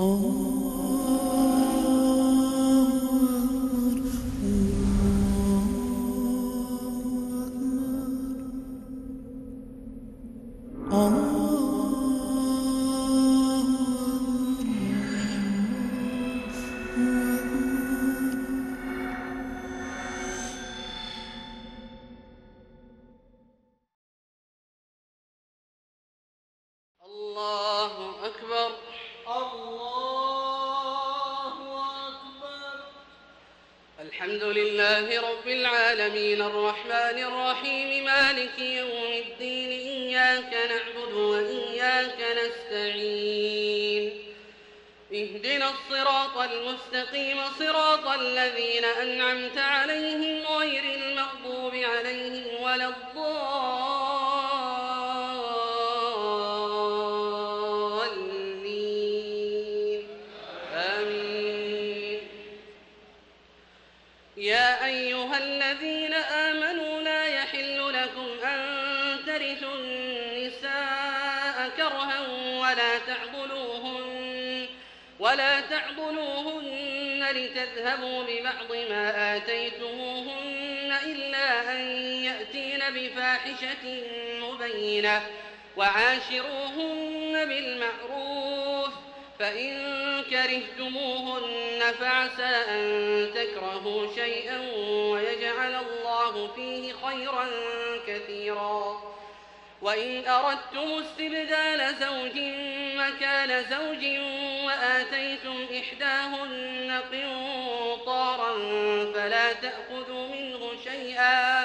الله ولا الضالين. آمين. يا أيها الذين آمنوا لا يحل لكم أن ترثوا النساء كرها ولا تعضلوهن ولا تعضلوهن لتذهبوا ببعض ما آتيتموهن إلا أن بفاحشة مبينة وعاشروهن بالمعروف فإن كرهتموهن فعسى أن تكرهوا شيئا ويجعل الله فيه خيرا كثيرا. وإن أردتم استبدال زوج مكان زوج وآتيتم إحداهن قنطارا فلا تأخذوا منه شيئا.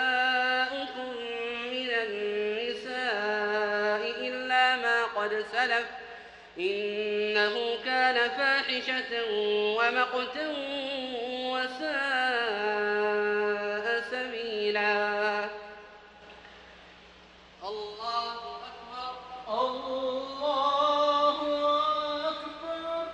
إنه كان فاحشة ومقتا وساء سبيلا. الله أكبر. الله أكبر.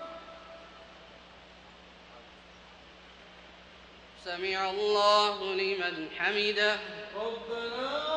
سمع الله لمن حمده. ربنا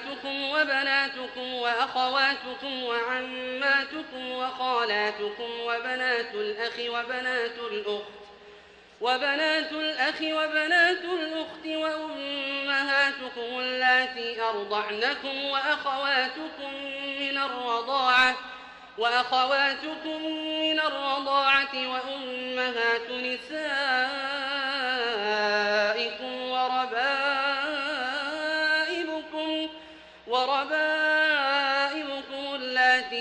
أمهاتكم وبناتكم وأخواتكم وعماتكم وخالاتكم وبنات الأخ وبنات الأخت وبنات الأخ وبنات الأخت وأمهاتكم اللاتي أرضعنكم وأخواتكم من الرضاعة وأخواتكم من الرضاعة وأمهات نسائكم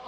أكبر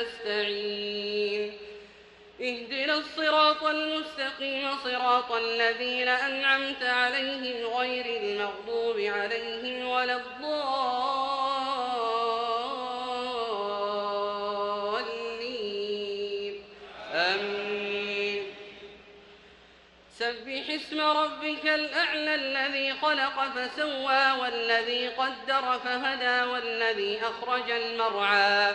نستعين. اهدنا الصراط المستقيم صراط الذين أنعمت عليهم غير المغضوب عليهم ولا الضالين. آمين. سبح اسم ربك الأعلى الذي خلق فسوى والذي قدر فهدى والذي أخرج المرعى.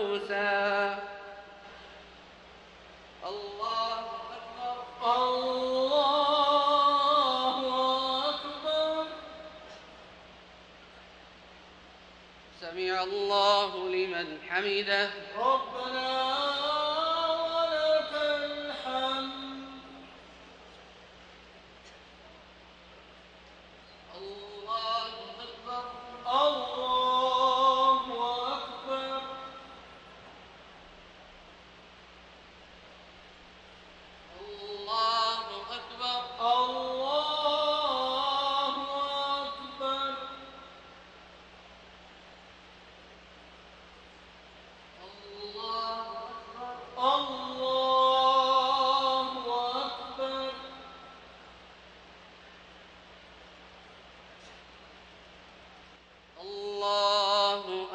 لمن حمده ربنا ولك الحمد الله أكبر الله أكبر الله أكبر الله أكبر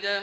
واحدة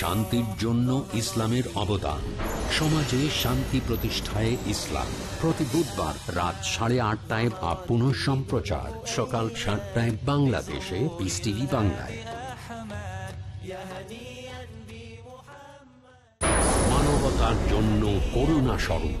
শান্তির জন্য ইসলামের অবদান। সমাজে শান্তি প্রতিষ্ঠায় ইসলাম। প্রতি বুধবার রাত সাড়ে আটটায় বা পুনঃ সম্প্রচার। সকাল সাতটায় বাংলাদেশে পিস টিভি বাংলায়। মানবতার জন্য করুণা স্বরূপ।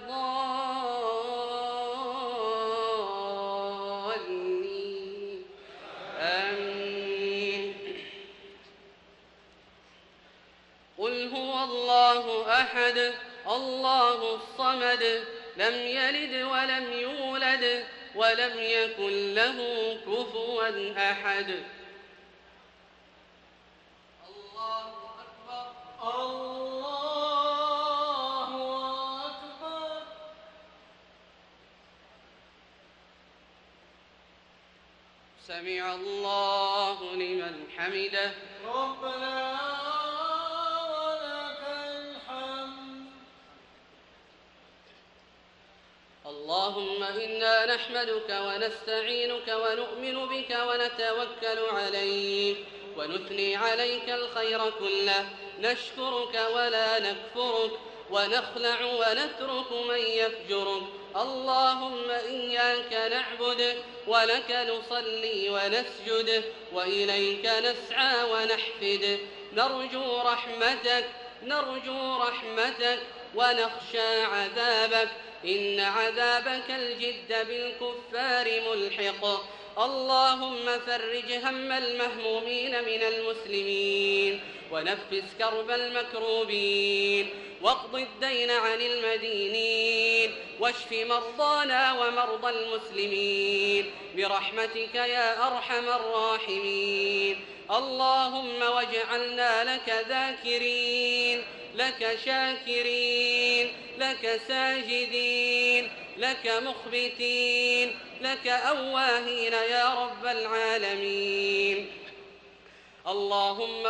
أحد. الله الصمد. لم يلد ولم يولد ولم يكن له كفوا أحد. الله أكبر. الله أكبر. سمع الله لمن حمده. ربنا اللهم إنا نحمدك ونستعينك ونؤمن بك ونتوكل عليك ونثني عليك الخير كله. نشكرك ولا نكفرك ونخلع ونترك من يفجرك. اللهم إياك نعبد ولك نصلي ونسجد وإليك نسعى ونحفد. نرجو رحمتك نرجو رحمتك ونخشى عذابك. إن عذابك الجد بالكفار ملحق. اللهم فرج هم المهمومين من المسلمين ونفس كرب المكروبين واقض الدين عن المدينين واشف مرضانا ومرضى المسلمين برحمتك يا أرحم الراحمين. اللهم واجعلنا لك ذاكرين. لك شاكرين لك ساجدين لك مخبتين لك أواهين يا رب العالمين. اللهم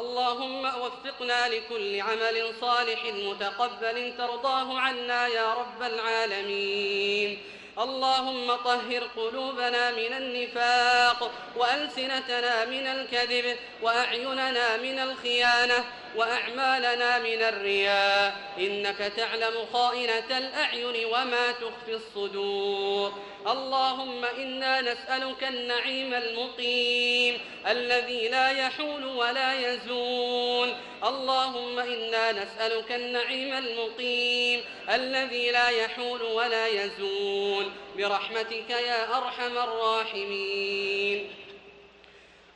اللهم وفقنا لكل عمل صالح متقبل ترضاه عنا يا رب العالمين. اللهم طهر قلوبنا من النفاق وألسنتنا من الكذب وأعيننا من الخيانة وأعمالنا من الرياء. إنك تعلم خائنة الأعين وما تخفي الصدور. اللهم إنا نسألك النعيم المقيم. الذي لا يحول ولا يزول. اللهم إنا نسألك النعيم المقيم. الذي لا يحول ولا يزول. برحمتك يا أرحم الراحمين.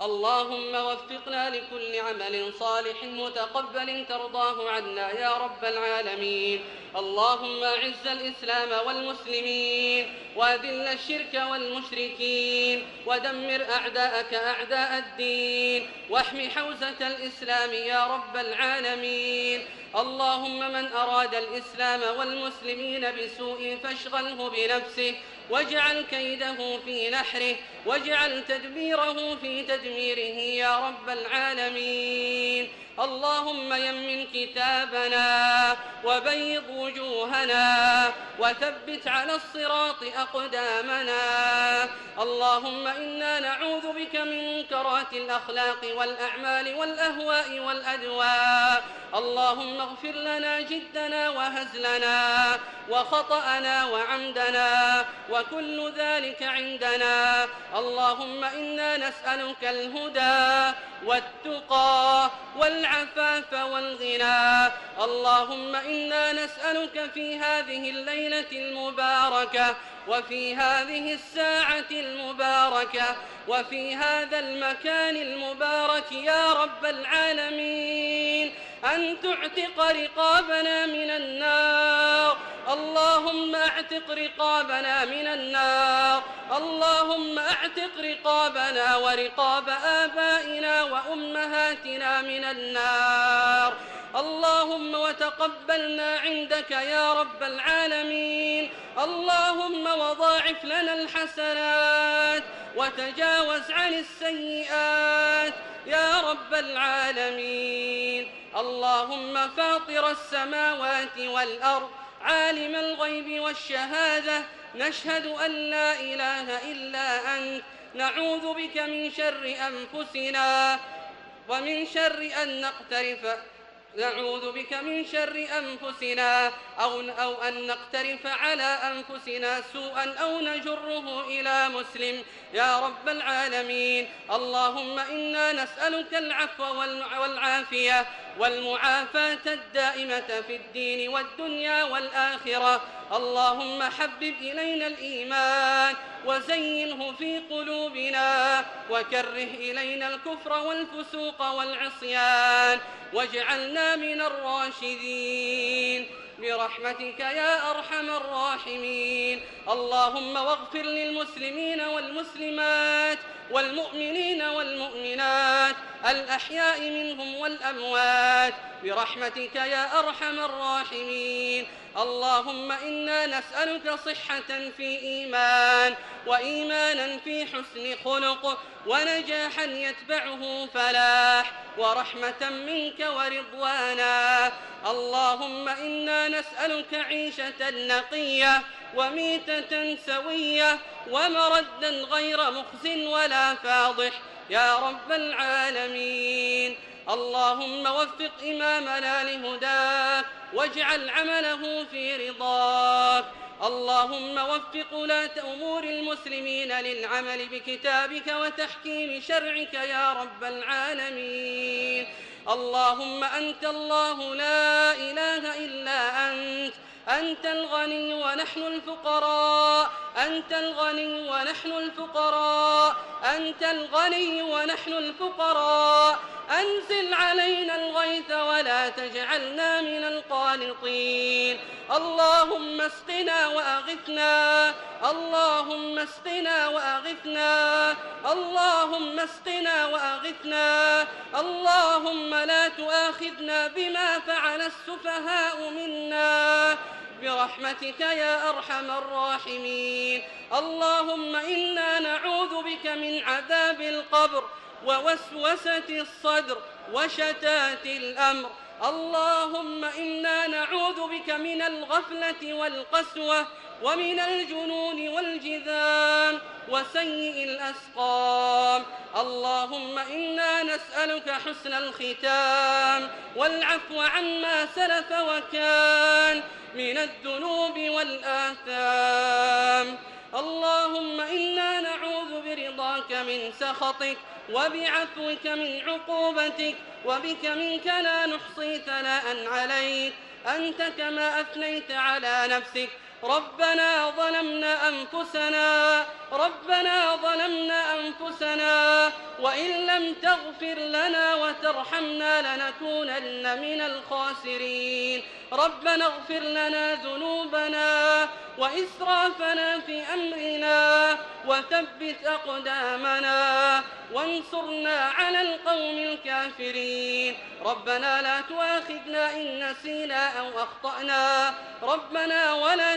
اللهم وفقنا لكل عمل صالح متقبل ترضاه عنا يا رب العالمين. اللهم أعز الإسلام والمسلمين وأذل الشرك والمشركين ودمر أعداءك أعداء الدين واحم حوزة الإسلام يا رب العالمين. اللهم من أراد الإسلام والمسلمين بسوء فاشغله بنفسه واجعل كيده في نحره واجعل تدبيره في تدميره يا رب العالمين. اللهم يمن كتابنا وبيض وجوهنا وثبت على الصراط أقدامنا. اللهم إنا نعوذ بك من كرات الأخلاق والأعمال والأهواء والأدواء. اللهم اغفر لنا جدنا وهزلنا وخطأنا وعمدنا وكل ذلك عندنا. اللهم إنا نسألك الهدى والتقى والعفاف والغنى. اللهم إنا نسألك في هذه الليلة المباركة وفي هذه الساعة المباركة وفي هذا المكان المبارك يا رب العالمين. أن تعتق رقابنا من النار. اللهم اعتق رقابنا من النار. أعتق رقابنا ورقاب آبائنا وأمهاتنا من النار. اللهم وتقبلنا عندك يا رب العالمين. اللهم وضاعف لنا الحسنات وتجاوز عن السيئات يا رب العالمين. اللهم فاطر السماوات والأرض عالم الغيب والشهادة نشهد أن لا إله إلا أنت. نعوذ بك من شر أنفسنا ومن شر أن نقترف. نعوذ بك من شر أنفسنا أو, أو أن نقترف على أنفسنا سوءا أو نجره إلى مسلم. يا رب العالمين اللهم إنا نسألك العفو والعافية. والمعافاة الدائمة في الدين والدنيا والآخرة. اللهم حبب إلينا الإيمان وزينه في قلوبنا وكره إلينا الكفر والفسوق والعصيان واجعلنا من الراشدين. برحمتك يا أرحم الراحمين. اللهم واغفر للمسلمين والمسلمات والمؤمنين والمؤمنات الأحياء منهم والأموات برحمتك يا أرحم الراحمين. اللهم إنا نسألك صحة في إيمان وإيمانا في حسن خلق ونجاحا يتبعه فلاح ورحمة منك ورضوانا. اللهم إنا نسألك عيشة نقية وميتة سوية ومردا غير مخز ولا فاضح. يا رب العالمين اللهم وفق إمامنا لهداك واجعل عمله في رضاك. اللهم وفق ولاة أمور المسلمين للعمل بكتابك وتحكيم شرعك يا رب العالمين. اللهم أنت الله لا إله إلا أنت. أنت الغني ونحن الفقراء. أنت الغني ونحن الفقراء. أنت الغني ونحن الفقراء. أنزل علينا الغيث ولا تجعلنا من القانطين. اللهم اسقنا وأغثنا. اللهم اسقنا وأغثنا. اللهم اسقنا وأغثنا. اللهم لا تؤاخذنا بما فعل السفهاء منا. برحمتك يا أرحم الراحمين. اللهم إنا نعوذ بك من عذاب القبر ووسوسة الصدر وشتات الأمر. اللهم إنا نعوذ بك من الغفلة والقسوة ومن الجنون والجذام وسيء الأسقام. اللهم إنا نسألك حسن الختام والعفو عما سلف وكان من الذنوب والآثام. اللهم إنا نعوذ برضاك من سخطك وبعفوك من عقوبتك وبك منك لا نحصي ثناء عليك. أنت كما أثنيت على نفسك ربنا ظلمنا أنفسنا ربنا ظلمنا أنفسنا وإن لم تغفر لنا وترحمنا لنكونن من الخاسرين. ربنا اغفر لنا ذنوبنا وإسرافنا في أمرنا وثبت أقدامنا وانصرنا على القوم الكافرين. ربنا لا تؤاخذنا إن نسينا أو أخطأنا. ربنا ولا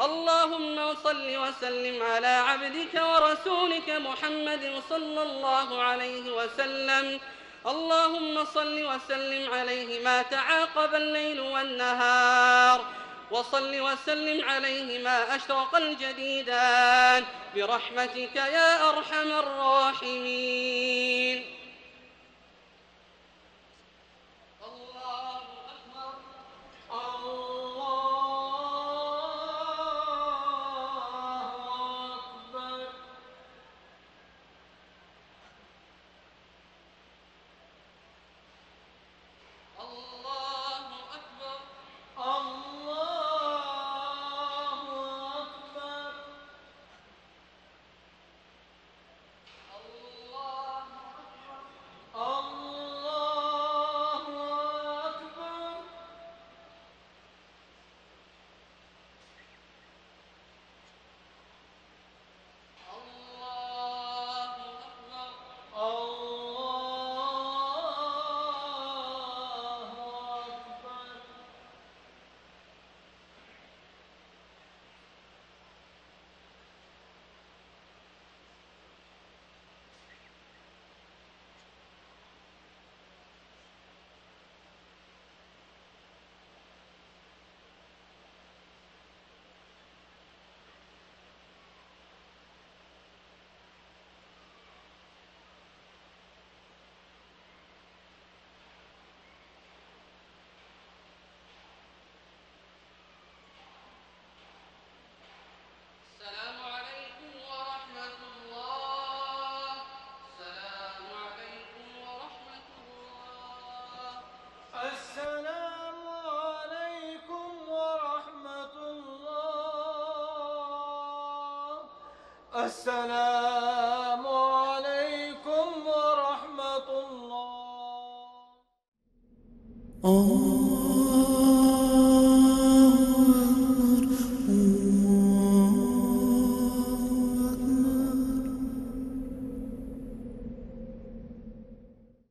اللهم صل وسلم على عبدك ورسولك محمد صلى الله عليه وسلم. اللهم صل وسلم عليه ما تعاقب الليل والنهار. وصل وسلم عليه ما أشرق الجديدان. برحمتك يا أرحم الراحمين.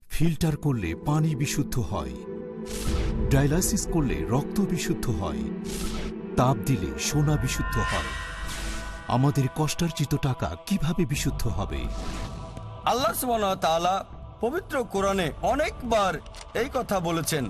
ফিল্টার করলে পানি বিশুদ্ধ হয়। ডায়ালাসিস করলে রক্ত বিশুদ্ধ হয়। তাপ দিলে সোনা বিশুদ্ধ হয়। আমাদের কষ্টার্জিত টাকা কীভাবে বিশুদ্ধ হবে? আল্লাহ পবিত্র কোরআনে অনেকবার এই কথা বলেছেন।